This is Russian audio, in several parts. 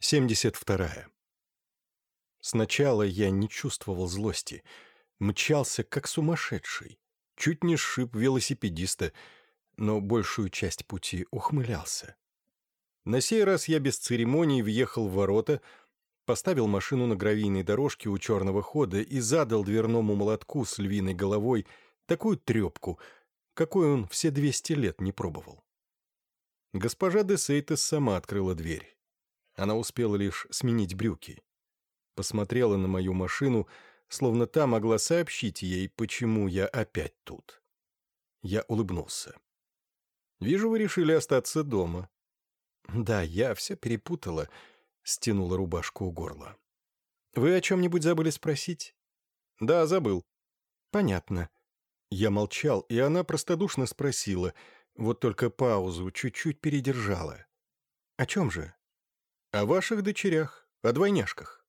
72. Сначала я не чувствовал злости, мчался как сумасшедший, чуть не сшиб велосипедиста, но большую часть пути ухмылялся. На сей раз я без церемоний въехал в ворота, поставил машину на гравийной дорожке у черного хода и задал дверному молотку с львиной головой такую трепку, какой он все 200 лет не пробовал. Госпожа де Сейтес сама открыла дверь. Она успела лишь сменить брюки. Посмотрела на мою машину, словно та могла сообщить ей, почему я опять тут. Я улыбнулся. «Вижу, вы решили остаться дома». «Да, я все перепутала», — стянула рубашку у горла. «Вы о чем-нибудь забыли спросить?» «Да, забыл». «Понятно». Я молчал, и она простодушно спросила, вот только паузу чуть-чуть передержала. «О чем же?» О ваших дочерях, о двойняшках».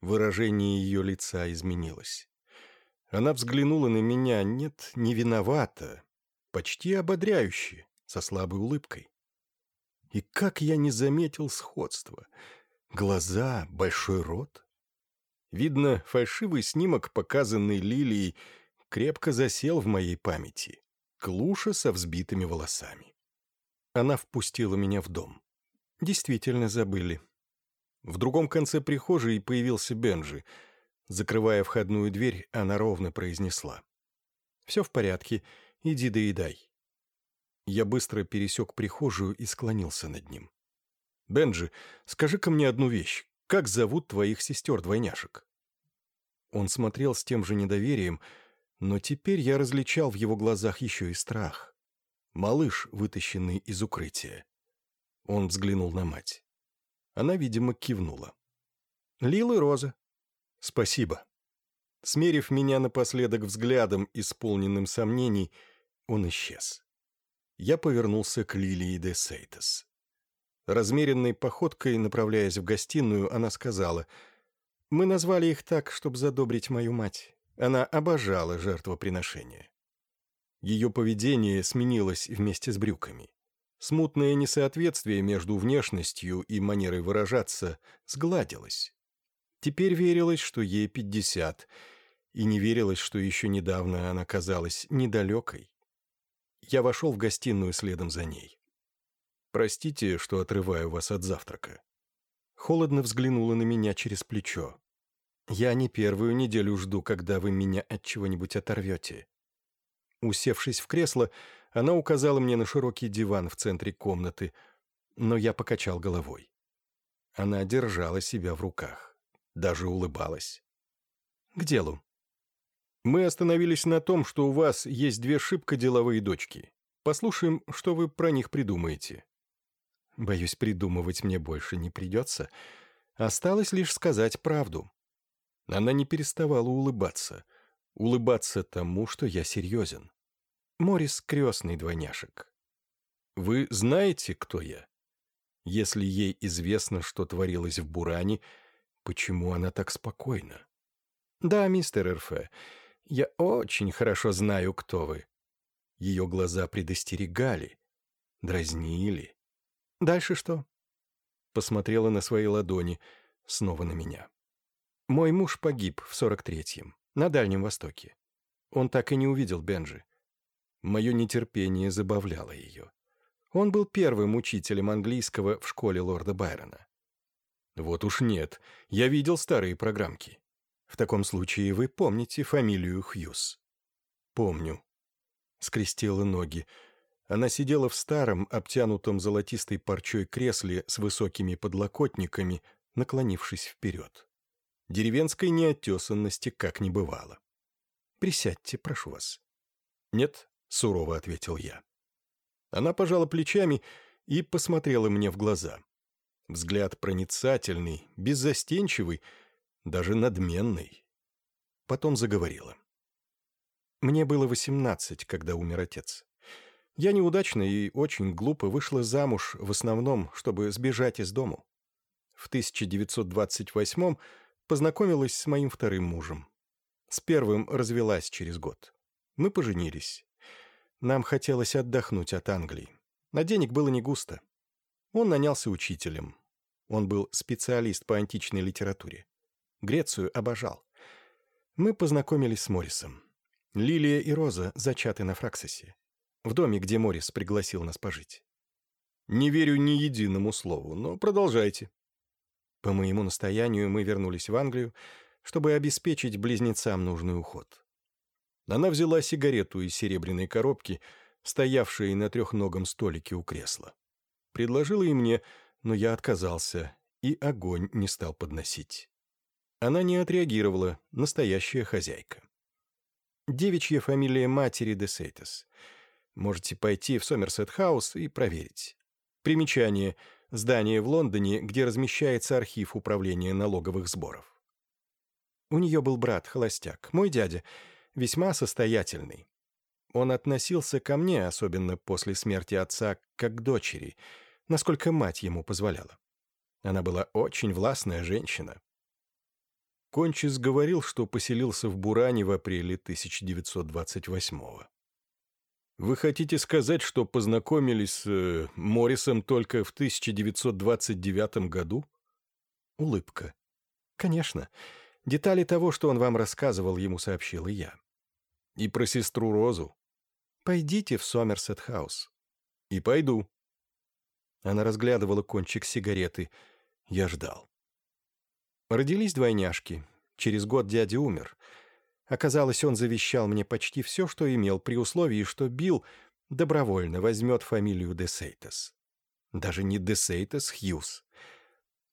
Выражение ее лица изменилось. Она взглянула на меня, нет, не виновата, почти ободряюще, со слабой улыбкой. И как я не заметил сходства. Глаза, большой рот. Видно, фальшивый снимок, показанный Лилией, крепко засел в моей памяти. Клуша со взбитыми волосами. Она впустила меня в дом. Действительно забыли. В другом конце прихожей появился Бенджи. Закрывая входную дверь, она ровно произнесла. «Все в порядке, иди доедай». Я быстро пересек прихожую и склонился над ним. «Бенджи, скажи-ка мне одну вещь. Как зовут твоих сестер-двойняшек?» Он смотрел с тем же недоверием, но теперь я различал в его глазах еще и страх. Малыш, вытащенный из укрытия. Он взглянул на мать. Она, видимо, кивнула. «Лил и Роза». «Спасибо». Смерив меня напоследок взглядом, исполненным сомнений, он исчез. Я повернулся к Лилии де Сейтес. Размеренной походкой, направляясь в гостиную, она сказала, «Мы назвали их так, чтобы задобрить мою мать. Она обожала жертвоприношение». Ее поведение сменилось вместе с брюками. Смутное несоответствие между внешностью и манерой выражаться сгладилось. Теперь верилось, что ей пятьдесят, и не верилось, что еще недавно она казалась недалекой. Я вошел в гостиную следом за ней. «Простите, что отрываю вас от завтрака». Холодно взглянула на меня через плечо. «Я не первую неделю жду, когда вы меня от чего-нибудь оторвете». Усевшись в кресло, она указала мне на широкий диван в центре комнаты, но я покачал головой. Она держала себя в руках, даже улыбалась. «К делу. Мы остановились на том, что у вас есть две шибко деловые дочки. Послушаем, что вы про них придумаете». Боюсь, придумывать мне больше не придется. Осталось лишь сказать правду. Она не переставала улыбаться. Улыбаться тому, что я серьезен. Морис — крестный двойняшек. Вы знаете, кто я? Если ей известно, что творилось в Буране, почему она так спокойна? Да, мистер РФ, я очень хорошо знаю, кто вы. Ее глаза предостерегали, дразнили. Дальше что? Посмотрела на свои ладони, снова на меня. Мой муж погиб в сорок третьем, на Дальнем Востоке. Он так и не увидел Бенджи. Мое нетерпение забавляло ее. Он был первым учителем английского в школе лорда Байрона. Вот уж нет, я видел старые программки. В таком случае вы помните фамилию Хьюз? Помню. Скрестила ноги. Она сидела в старом, обтянутом золотистой парчой кресле с высокими подлокотниками, наклонившись вперед. Деревенской неотесанности как не бывало. «Присядьте, прошу вас». «Нет, — сурово ответил я. Она пожала плечами и посмотрела мне в глаза. Взгляд проницательный, беззастенчивый, даже надменный. Потом заговорила. Мне было восемнадцать, когда умер отец. Я неудачно и очень глупо вышла замуж в основном, чтобы сбежать из дому. В 1928 познакомилась с моим вторым мужем. С первым развелась через год. Мы поженились. Нам хотелось отдохнуть от Англии. На денег было не густо. Он нанялся учителем. Он был специалист по античной литературе. Грецию обожал. Мы познакомились с Моррисом. Лилия и Роза зачаты на Фраксосе. В доме, где Моррис пригласил нас пожить. Не верю ни единому слову, но продолжайте. По моему настоянию мы вернулись в Англию, чтобы обеспечить близнецам нужный уход. Она взяла сигарету из серебряной коробки, стоявшей на трехногом столике у кресла. Предложила и мне, но я отказался, и огонь не стал подносить. Она не отреагировала, настоящая хозяйка. Девичья фамилия матери де. Можете пойти в Сомерсет-хаус и проверить. Примечание. Здание в Лондоне, где размещается архив управления налоговых сборов. У нее был брат, холостяк, мой дядя, весьма состоятельный. Он относился ко мне, особенно после смерти отца, как к дочери, насколько мать ему позволяла. Она была очень властная женщина. Кончис говорил, что поселился в Буране в апреле 1928-го. Вы хотите сказать, что познакомились с э, Моррисом только в 1929 году? Улыбка. Конечно. Детали того, что он вам рассказывал, ему сообщил и я. И про сестру Розу. Пойдите в Сомерсет-хаус. И пойду. Она разглядывала кончик сигареты. Я ждал. Родились двойняшки. Через год дядя умер. Оказалось, он завещал мне почти все, что имел, при условии, что Билл добровольно возьмет фамилию Десейтес. Даже не Десейтес Хьюз.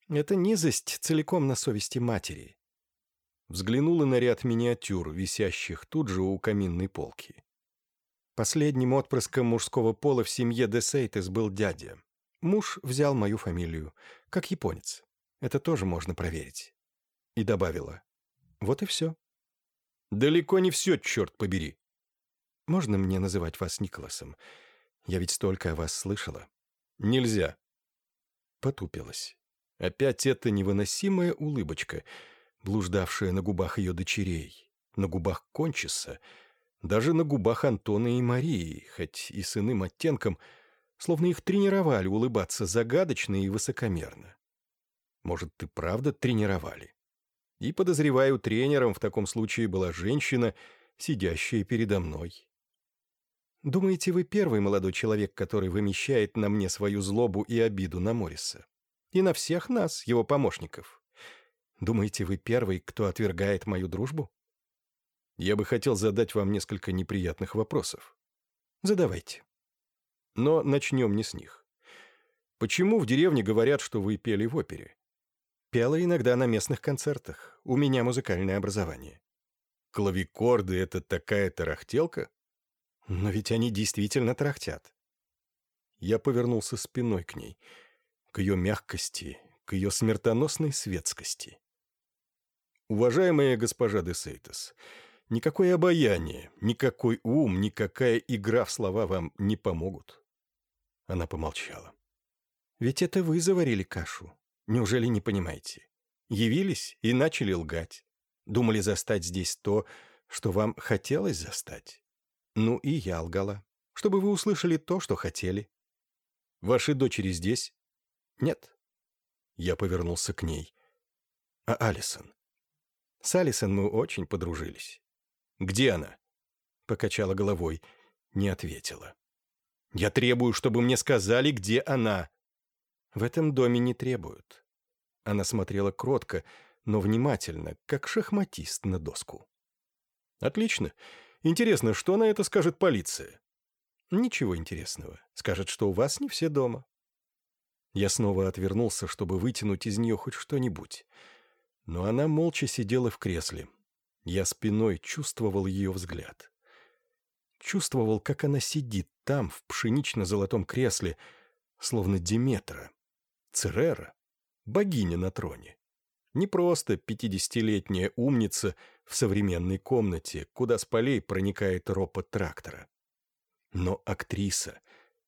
Это низость целиком на совести матери. Взглянула на ряд миниатюр, висящих тут же у каминной полки. Последним отпрыском мужского пола в семье Десейтес был дядя. Муж взял мою фамилию, как японец. Это тоже можно проверить. И добавила. Вот и все. Далеко не все, черт побери. Можно мне называть вас Николасом? Я ведь столько о вас слышала. Нельзя. Потупилась. Опять эта невыносимая улыбочка, блуждавшая на губах ее дочерей, на губах Кончиса, даже на губах Антона и Марии, хоть и с иным оттенком, словно их тренировали улыбаться загадочно и высокомерно. Может, ты правда тренировали? И, подозреваю, тренером в таком случае была женщина, сидящая передо мной. Думаете, вы первый молодой человек, который вымещает на мне свою злобу и обиду на Морриса? И на всех нас, его помощников? Думаете, вы первый, кто отвергает мою дружбу? Я бы хотел задать вам несколько неприятных вопросов. Задавайте. Но начнем не с них. Почему в деревне говорят, что вы пели в опере? Пела иногда на местных концертах. У меня музыкальное образование. Клавикорды — это такая тарахтелка? Но ведь они действительно тарахтят. Я повернулся спиной к ней, к ее мягкости, к ее смертоносной светскости. Уважаемая госпожа де Сейтес, никакое обаяние, никакой ум, никакая игра в слова вам не помогут. Она помолчала. Ведь это вы заварили кашу. Неужели не понимаете? Явились и начали лгать. Думали застать здесь то, что вам хотелось застать. Ну и я лгала, чтобы вы услышали то, что хотели. Ваши дочери здесь? Нет. Я повернулся к ней. А Алисон? С Алисон мы очень подружились. Где она? Покачала головой, не ответила. Я требую, чтобы мне сказали, где она. В этом доме не требуют. Она смотрела кротко, но внимательно, как шахматист на доску. «Отлично. Интересно, что на это скажет полиция?» «Ничего интересного. Скажет, что у вас не все дома». Я снова отвернулся, чтобы вытянуть из нее хоть что-нибудь. Но она молча сидела в кресле. Я спиной чувствовал ее взгляд. Чувствовал, как она сидит там, в пшенично-золотом кресле, словно Диметра, Церера, богиня на троне. Не просто пятидесятилетняя умница в современной комнате, куда с полей проникает ропот трактора. Но актриса,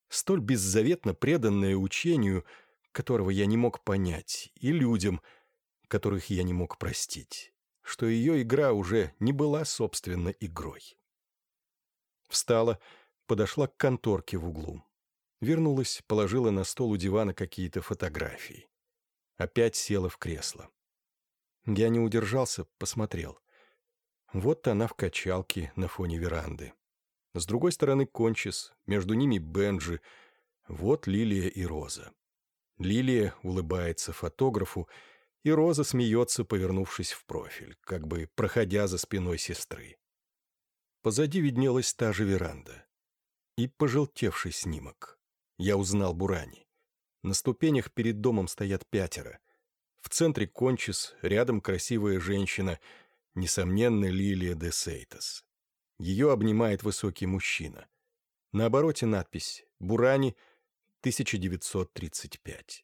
столь беззаветно преданная учению, которого я не мог понять, и людям, которых я не мог простить, что ее игра уже не была, собственно, игрой. Встала, подошла к конторке в углу. Вернулась, положила на стол у дивана какие-то фотографии. Опять села в кресло. Я не удержался, посмотрел. Вот она в качалке на фоне веранды. С другой стороны Кончис, между ними Бенджи. Вот Лилия и Роза. Лилия улыбается фотографу, и Роза смеется, повернувшись в профиль, как бы проходя за спиной сестры. Позади виднелась та же веранда. И пожелтевший снимок. Я узнал Бурани. На ступенях перед домом стоят пятеро. В центре Кончис, рядом красивая женщина, несомненно, Лилия де Сейтас. Ее обнимает высокий мужчина. На обороте надпись «Бурани, 1935».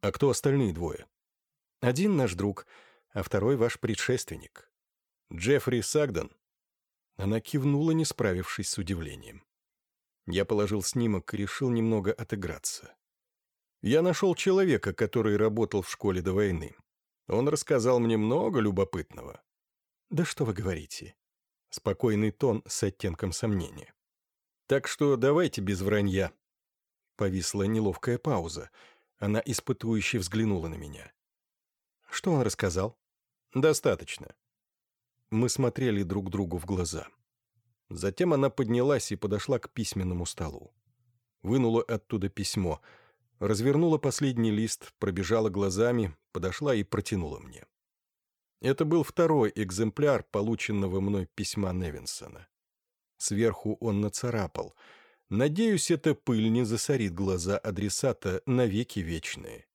А кто остальные двое? Один наш друг, а второй ваш предшественник. Джеффри Сагдон. Она кивнула, не справившись с удивлением. Я положил снимок и решил немного отыграться. Я нашел человека, который работал в школе до войны. Он рассказал мне много любопытного. Да что вы говорите? Спокойный тон с оттенком сомнения. Так что давайте без вранья. Повисла неловкая пауза. Она испытующе взглянула на меня. Что он рассказал? Достаточно. Мы смотрели друг другу в глаза. Затем она поднялась и подошла к письменному столу. Вынула оттуда письмо, развернула последний лист, пробежала глазами, подошла и протянула мне. Это был второй экземпляр полученного мной письма Невинсона. Сверху он нацарапал. «Надеюсь, эта пыль не засорит глаза адресата навеки вечные».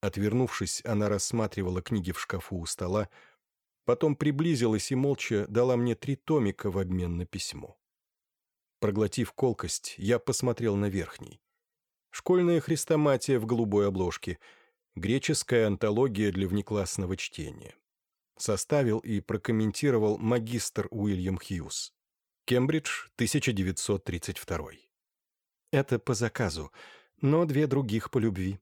Отвернувшись, она рассматривала книги в шкафу у стола, потом приблизилась и молча дала мне три томика в обмен на письмо. Проглотив колкость, я посмотрел на верхний. Школьная хрестоматия в голубой обложке, греческая антология для внеклассного чтения. Составил и прокомментировал магистр Уильям Хьюз. Кембридж, 1932. Это по заказу, но две других по любви.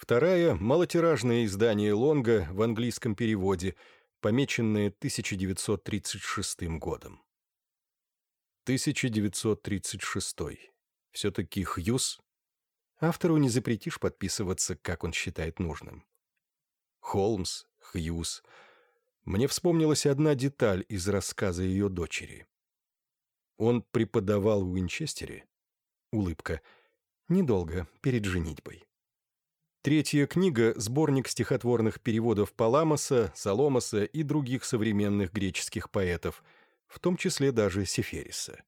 Вторая – малотиражное издание Лонга в английском переводе, помеченное 1936 годом. 1936. Все-таки Хьюз? Автору не запретишь подписываться, как он считает нужным. Холмс, Хьюз. Мне вспомнилась одна деталь из рассказа ее дочери. Он преподавал в Уинчестере? Улыбка. Недолго, перед женитьбой. Третья книга – сборник стихотворных переводов Паламоса, Соломоса и других современных греческих поэтов, в том числе даже Сефериса.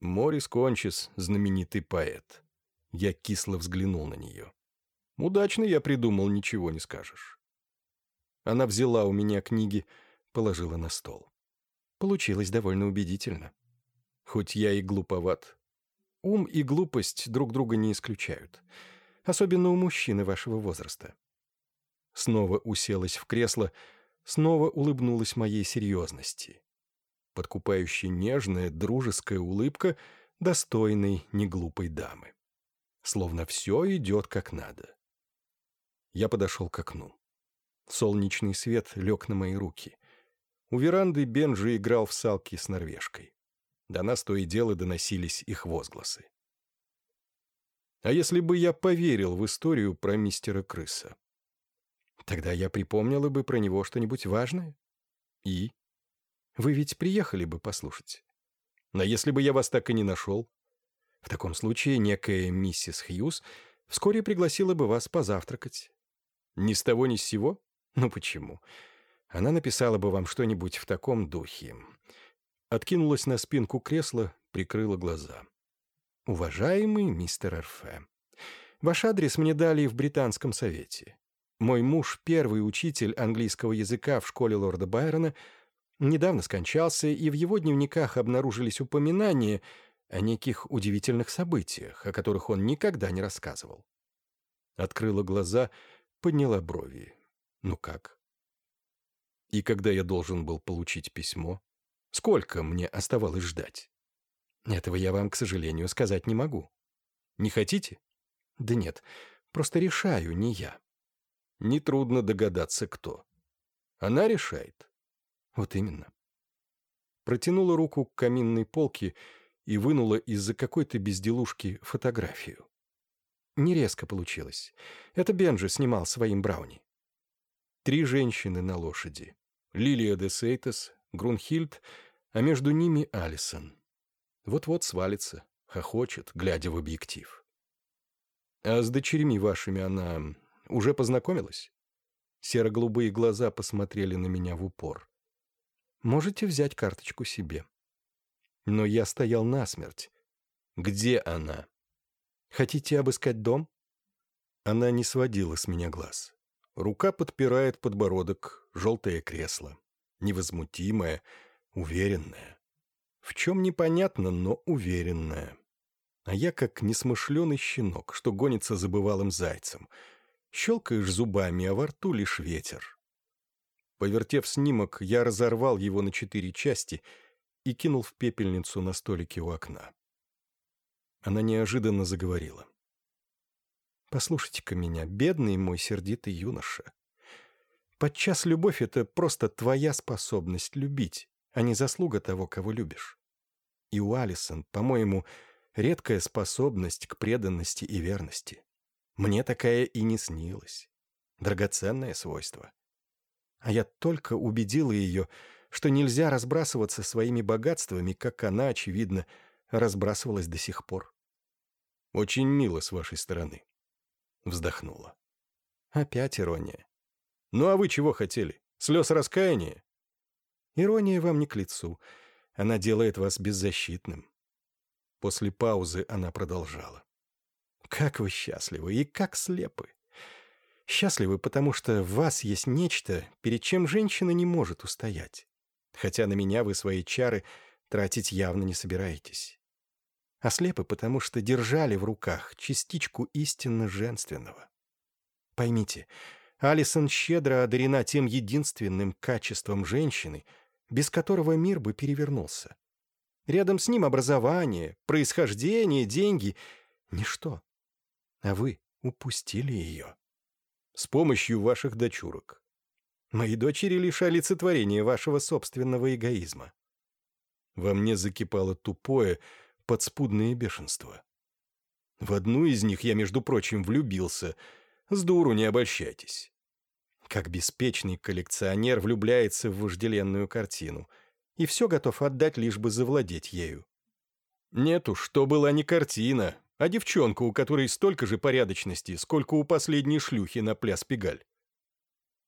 Морис Кончис – знаменитый поэт. Я кисло взглянул на нее. Удачно я придумал, ничего не скажешь. Она взяла у меня книги, положила на стол. Получилось довольно убедительно. Хоть я и глуповат. Ум и глупость друг друга не исключают – особенно у мужчины вашего возраста. Снова уселась в кресло, снова улыбнулась моей серьезности. Подкупающая нежная, дружеская улыбка достойной, неглупой дамы. Словно все идет как надо. Я подошел к окну. Солнечный свет лег на мои руки. У веранды Бенджи играл в салки с норвежкой. До нас то и дело доносились их возгласы. А если бы я поверил в историю про мистера Крыса? Тогда я припомнила бы про него что-нибудь важное. И? Вы ведь приехали бы послушать. Но если бы я вас так и не нашел? В таком случае некая миссис Хьюз вскоре пригласила бы вас позавтракать. Ни с того ни с сего? Ну почему? Она написала бы вам что-нибудь в таком духе. Откинулась на спинку кресла, прикрыла глаза. «Уважаемый мистер РФ, ваш адрес мне дали в Британском совете. Мой муж, первый учитель английского языка в школе лорда Байрона, недавно скончался, и в его дневниках обнаружились упоминания о неких удивительных событиях, о которых он никогда не рассказывал. Открыла глаза, подняла брови. Ну как? И когда я должен был получить письмо? Сколько мне оставалось ждать? Этого я вам, к сожалению, сказать не могу. Не хотите? Да нет, просто решаю, не я. Нетрудно догадаться, кто. Она решает. Вот именно. Протянула руку к каминной полке и вынула из-за какой-то безделушки фотографию. Не резко получилось. Это Бенджи снимал своим Брауни. Три женщины на лошади. Лилия де Сейтес, Грунхильд, а между ними Алисон. Вот-вот свалится, хохочет, глядя в объектив. А с дочерьми вашими она уже познакомилась? Серо-голубые глаза посмотрели на меня в упор. Можете взять карточку себе. Но я стоял насмерть. Где она? Хотите обыскать дом? Она не сводила с меня глаз. Рука подпирает подбородок, желтое кресло. Невозмутимое, уверенное. В чем непонятно, но уверенное. А я как несмышленый щенок, что гонится за бывалым зайцем. Щелкаешь зубами, а во рту лишь ветер. Повертев снимок, я разорвал его на четыре части и кинул в пепельницу на столике у окна. Она неожиданно заговорила. «Послушайте-ка меня, бедный мой сердитый юноша. Подчас любовь — это просто твоя способность любить, а не заслуга того, кого любишь. И у Алисон, по-моему, редкая способность к преданности и верности. Мне такая и не снилась. Драгоценное свойство. А я только убедила ее, что нельзя разбрасываться своими богатствами, как она, очевидно, разбрасывалась до сих пор. «Очень мило с вашей стороны», — вздохнула. Опять ирония. «Ну а вы чего хотели? Слез раскаяния?» «Ирония вам не к лицу. Она делает вас беззащитным. После паузы она продолжала. «Как вы счастливы и как слепы! Счастливы, потому что в вас есть нечто, перед чем женщина не может устоять. Хотя на меня вы свои чары тратить явно не собираетесь. А слепы, потому что держали в руках частичку истинно женственного. Поймите, Алисон щедро одарена тем единственным качеством женщины, без которого мир бы перевернулся. Рядом с ним образование, происхождение, деньги — ничто. А вы упустили ее. С помощью ваших дочурок. Мои дочери лишь олицетворение вашего собственного эгоизма. Во мне закипало тупое, подспудное бешенство. В одну из них я, между прочим, влюбился. С дуру не обольщайтесь. Как беспечный коллекционер влюбляется в вожделенную картину — и все готов отдать, лишь бы завладеть ею. Нет уж, то была не картина, а девчонка, у которой столько же порядочности, сколько у последней шлюхи на пляс Пегаль.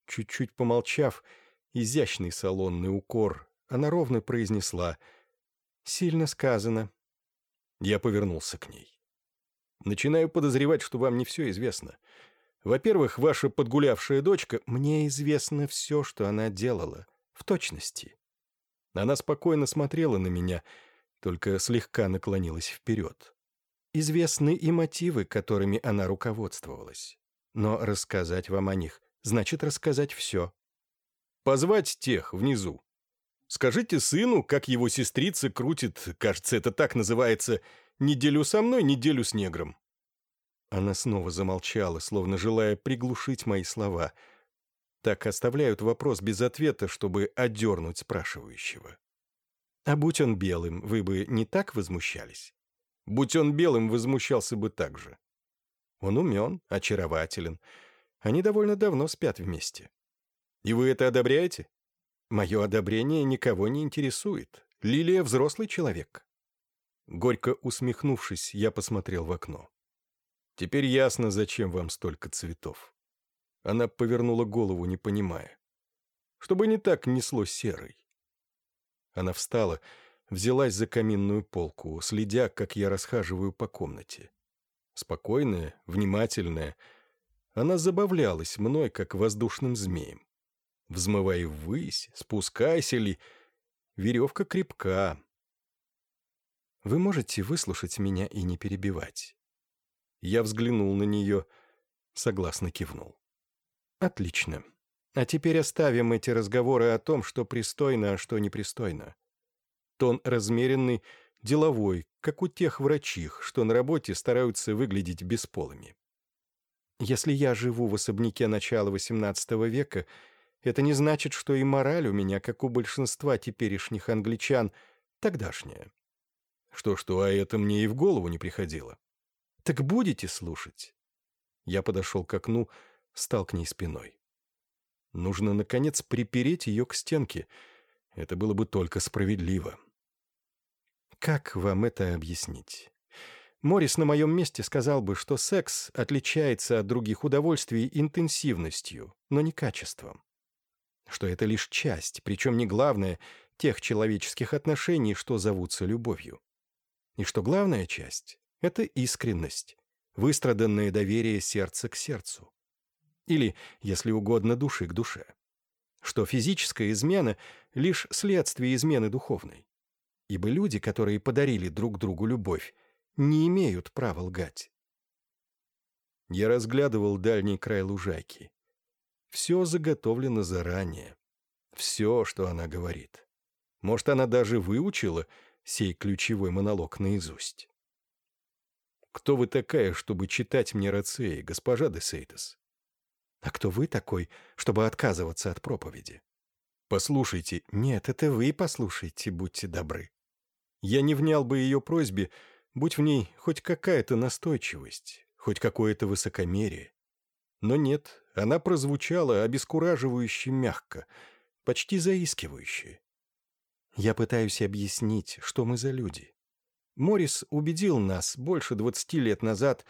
Чуть-чуть помолчав, изящный салонный укор, она ровно произнесла «Сильно сказано». Я повернулся к ней. Начинаю подозревать, что вам не все известно. Во-первых, ваша подгулявшая дочка, мне известно все, что она делала, в точности. Она спокойно смотрела на меня, только слегка наклонилась вперед. Известны и мотивы, которыми она руководствовалась. Но рассказать вам о них значит рассказать все. Позвать тех внизу. Скажите сыну, как его сестрица крутит, кажется, это так называется, неделю со мной, неделю с негром. Она снова замолчала, словно желая приглушить мои слова — так оставляют вопрос без ответа, чтобы одернуть спрашивающего. А будь он белым, вы бы не так возмущались? Будь он белым, возмущался бы так же. Он умен, очарователен. Они довольно давно спят вместе. И вы это одобряете? Мое одобрение никого не интересует. Лилия — взрослый человек. Горько усмехнувшись, я посмотрел в окно. Теперь ясно, зачем вам столько цветов. Она повернула голову, не понимая. Чтобы не так несло серой. Она встала, взялась за каминную полку, следя, как я расхаживаю по комнате. Спокойная, внимательная. Она забавлялась мной, как воздушным змеем. Взмывай ввысь, спускайся ли. Веревка крепка. Вы можете выслушать меня и не перебивать. Я взглянул на нее, согласно кивнул. Отлично. А теперь оставим эти разговоры о том, что пристойно, а что непристойно. Тон размеренный, деловой, как у тех врачих, что на работе стараются выглядеть бесполыми. Если я живу в особняке начала XVIII века, это не значит, что и мораль у меня, как у большинства теперешних англичан, тогдашняя. Что-что, а это мне и в голову не приходило. Так будете слушать? Я подошел к окну, стал к ней спиной. Нужно, наконец, припереть ее к стенке. Это было бы только справедливо. Как вам это объяснить? Морис на моем месте сказал бы, что секс отличается от других удовольствий интенсивностью, но не качеством. Что это лишь часть, причем не главная, тех человеческих отношений, что зовутся любовью. И что главная часть — это искренность, выстраданное доверие сердца к сердцу. Или, если угодно, души к душе. Что физическая измена — лишь следствие измены духовной. Ибо люди, которые подарили друг другу любовь, не имеют права лгать. Я разглядывал дальний край лужайки. Все заготовлено заранее. Все, что она говорит. Может, она даже выучила сей ключевой монолог наизусть. «Кто вы такая, чтобы читать мне Рацеи, госпожа де Сейтес?» «А кто вы такой, чтобы отказываться от проповеди?» «Послушайте». «Нет, это вы послушайте, будьте добры». Я не внял бы ее просьбе, будь в ней хоть какая-то настойчивость, хоть какое-то высокомерие. Но нет, она прозвучала обескураживающе мягко, почти заискивающе. Я пытаюсь объяснить, что мы за люди. Морис убедил нас больше двадцати лет назад,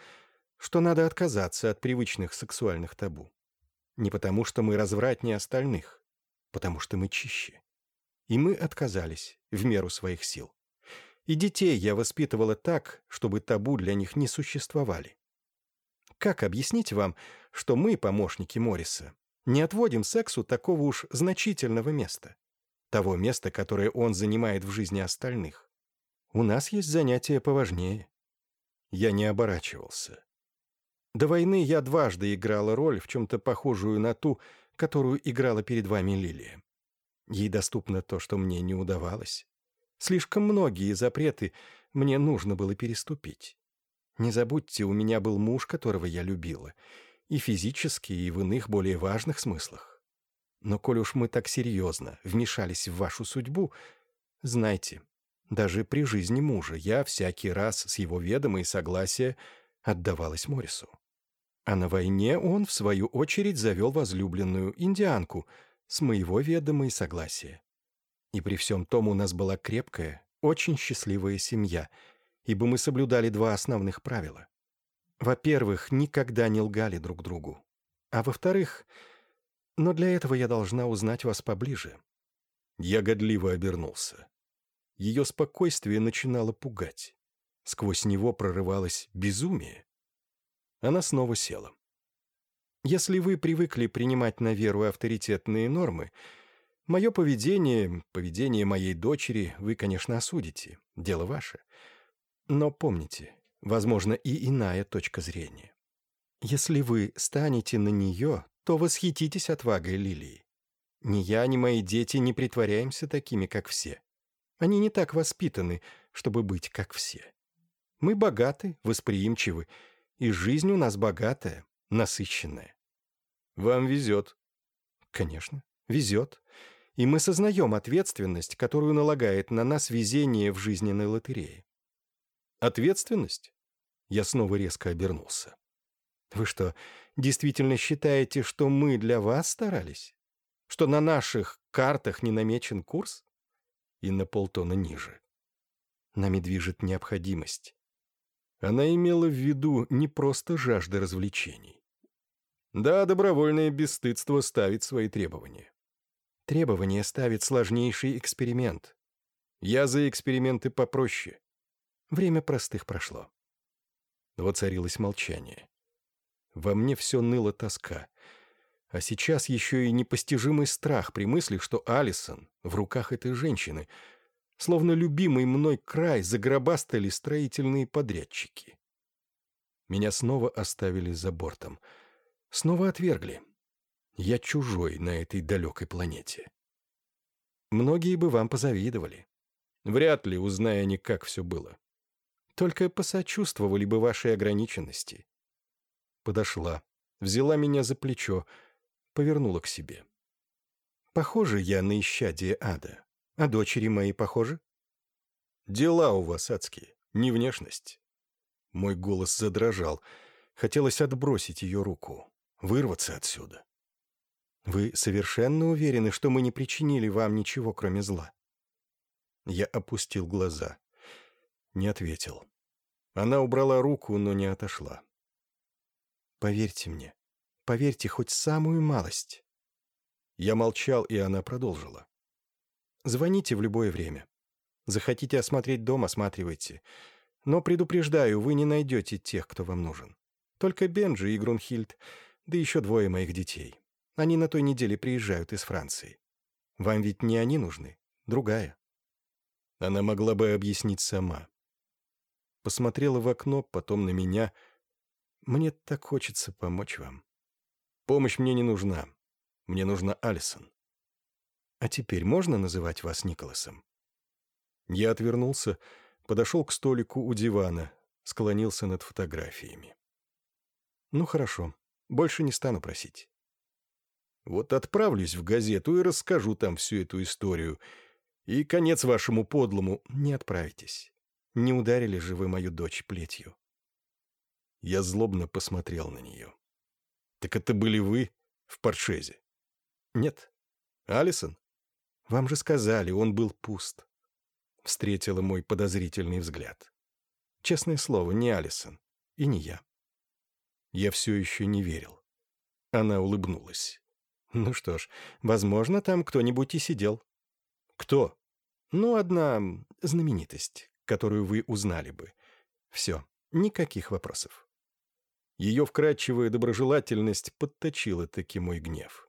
что надо отказаться от привычных сексуальных табу. Не потому, что мы развратнее остальных, потому что мы чище. И мы отказались в меру своих сил. И детей я воспитывала так, чтобы табу для них не существовали. Как объяснить вам, что мы, помощники Морриса, не отводим сексу такого уж значительного места? Того места, которое он занимает в жизни остальных. У нас есть занятия поважнее. Я не оборачивался. До войны я дважды играла роль, в чем-то похожую на ту, которую играла перед вами Лилия. Ей доступно то, что мне не удавалось. Слишком многие запреты мне нужно было переступить. Не забудьте, у меня был муж, которого я любила, и физически, и в иных более важных смыслах. Но коль уж мы так серьезно вмешались в вашу судьбу, знайте, даже при жизни мужа я всякий раз с его ведома и согласия отдавалась Морису. А на войне он, в свою очередь, завел возлюбленную индианку с моего ведома и согласия. И при всем том у нас была крепкая, очень счастливая семья, ибо мы соблюдали два основных правила. Во-первых, никогда не лгали друг другу. А во-вторых, но для этого я должна узнать вас поближе. Я годливо обернулся. Ее спокойствие начинало пугать. Сквозь него прорывалось безумие. Она снова села. Если вы привыкли принимать на веру авторитетные нормы, Мое поведение, поведение моей дочери вы, конечно, осудите. Дело ваше. Но помните, возможно, и иная точка зрения. Если вы станете на нее, то восхититесь отвагой Лилии. Ни я, ни мои дети не притворяемся такими, как все. Они не так воспитаны, чтобы быть как все. Мы богаты, восприимчивы, и жизнь у нас богатая, насыщенная. Вам везет. Конечно, везет и мы сознаем ответственность, которую налагает на нас везение в жизненной лотерее. Ответственность? Я снова резко обернулся. Вы что, действительно считаете, что мы для вас старались? Что на наших картах не намечен курс? И на полтона ниже. Нами движет необходимость. Она имела в виду не просто жажда развлечений. Да, добровольное бесстыдство ставит свои требования. Требование ставит сложнейший эксперимент. Я за эксперименты попроще. Время простых прошло. Воцарилось молчание. Во мне все ныло тоска. А сейчас еще и непостижимый страх при мысли, что Алисон в руках этой женщины, словно любимый мной край, загробастали строительные подрядчики. Меня снова оставили за бортом. Снова отвергли. Я чужой на этой далекой планете. Многие бы вам позавидовали. Вряд ли, узная они, как все было. Только посочувствовали бы вашей ограниченности. Подошла, взяла меня за плечо, повернула к себе. Похоже я на исчадие ада. А дочери мои похожи? Дела у вас адские, не внешность. Мой голос задрожал. Хотелось отбросить ее руку, вырваться отсюда. «Вы совершенно уверены, что мы не причинили вам ничего, кроме зла?» Я опустил глаза. Не ответил. Она убрала руку, но не отошла. «Поверьте мне. Поверьте хоть самую малость». Я молчал, и она продолжила. «Звоните в любое время. Захотите осмотреть дом, осматривайте. Но предупреждаю, вы не найдете тех, кто вам нужен. Только Бенджи и Грунхильд, да еще двое моих детей. Они на той неделе приезжают из Франции. Вам ведь не они нужны, другая. Она могла бы объяснить сама. Посмотрела в окно, потом на меня. Мне так хочется помочь вам. Помощь мне не нужна. Мне нужна Алисон. А теперь можно называть вас Николасом? Я отвернулся, подошел к столику у дивана, склонился над фотографиями. Ну хорошо, больше не стану просить. Вот отправлюсь в газету и расскажу там всю эту историю. И конец вашему подлому не отправитесь. Не ударили же вы мою дочь плетью. Я злобно посмотрел на нее. Так это были вы в Паршезе? Нет. Алисон? Вам же сказали, он был пуст. Встретила мой подозрительный взгляд. Честное слово, не Алисон. И не я. Я все еще не верил. Она улыбнулась. Ну что ж, возможно, там кто-нибудь и сидел. Кто? Ну, одна знаменитость, которую вы узнали бы. Все, никаких вопросов. Ее вкрадчивая доброжелательность подточила таки мой гнев.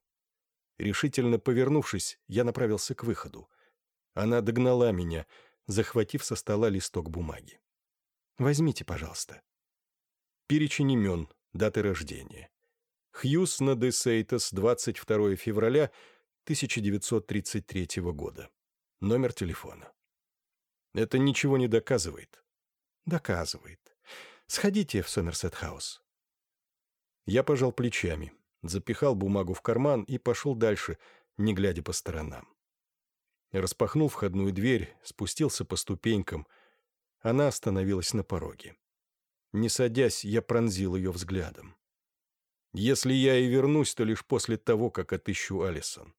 Решительно повернувшись, я направился к выходу. Она догнала меня, захватив со стола листок бумаги. «Возьмите, пожалуйста». Перечень имен, даты рождения. Хьюс на де Сейтас, 22 февраля 1933 года. Номер телефона. Это ничего не доказывает. Доказывает. Сходите в Сомерсет-хаус. Я пожал плечами, запихал бумагу в карман и пошел дальше, не глядя по сторонам. Распахнул входную дверь, спустился по ступенькам. Она остановилась на пороге. Не садясь, я пронзил ее взглядом. Если я и вернусь, то лишь после того, как отыщу Алисон.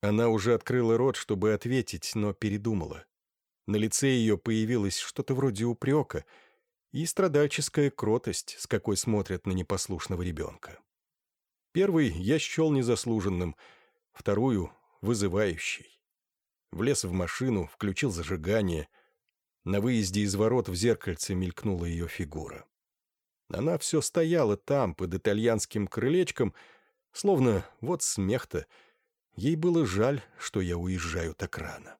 Она уже открыла рот, чтобы ответить, но передумала. На лице ее появилось что-то вроде упрека и страдальческая кротость, с какой смотрят на непослушного ребенка. Первый я счел незаслуженным, вторую — вызывающей. Влез в машину, включил зажигание. На выезде из ворот в зеркальце мелькнула ее фигура. Она все стояла там, под итальянским крылечком, словно вот смех-то. Ей было жаль, что я уезжаю так рано.